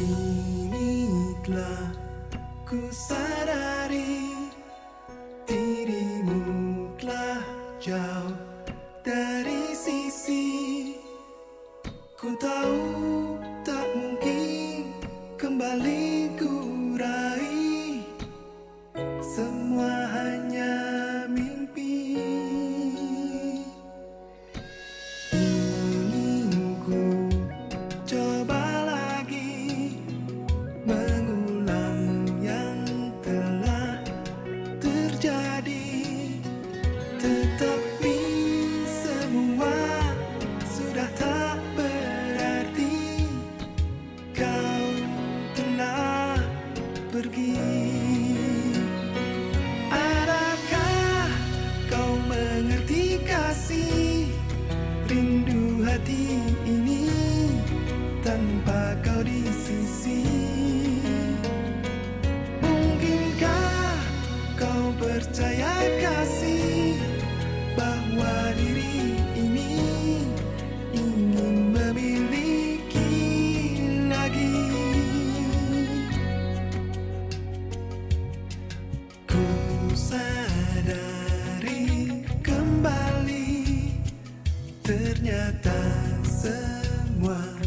君にらくさ sadari kembali. Ternyata semua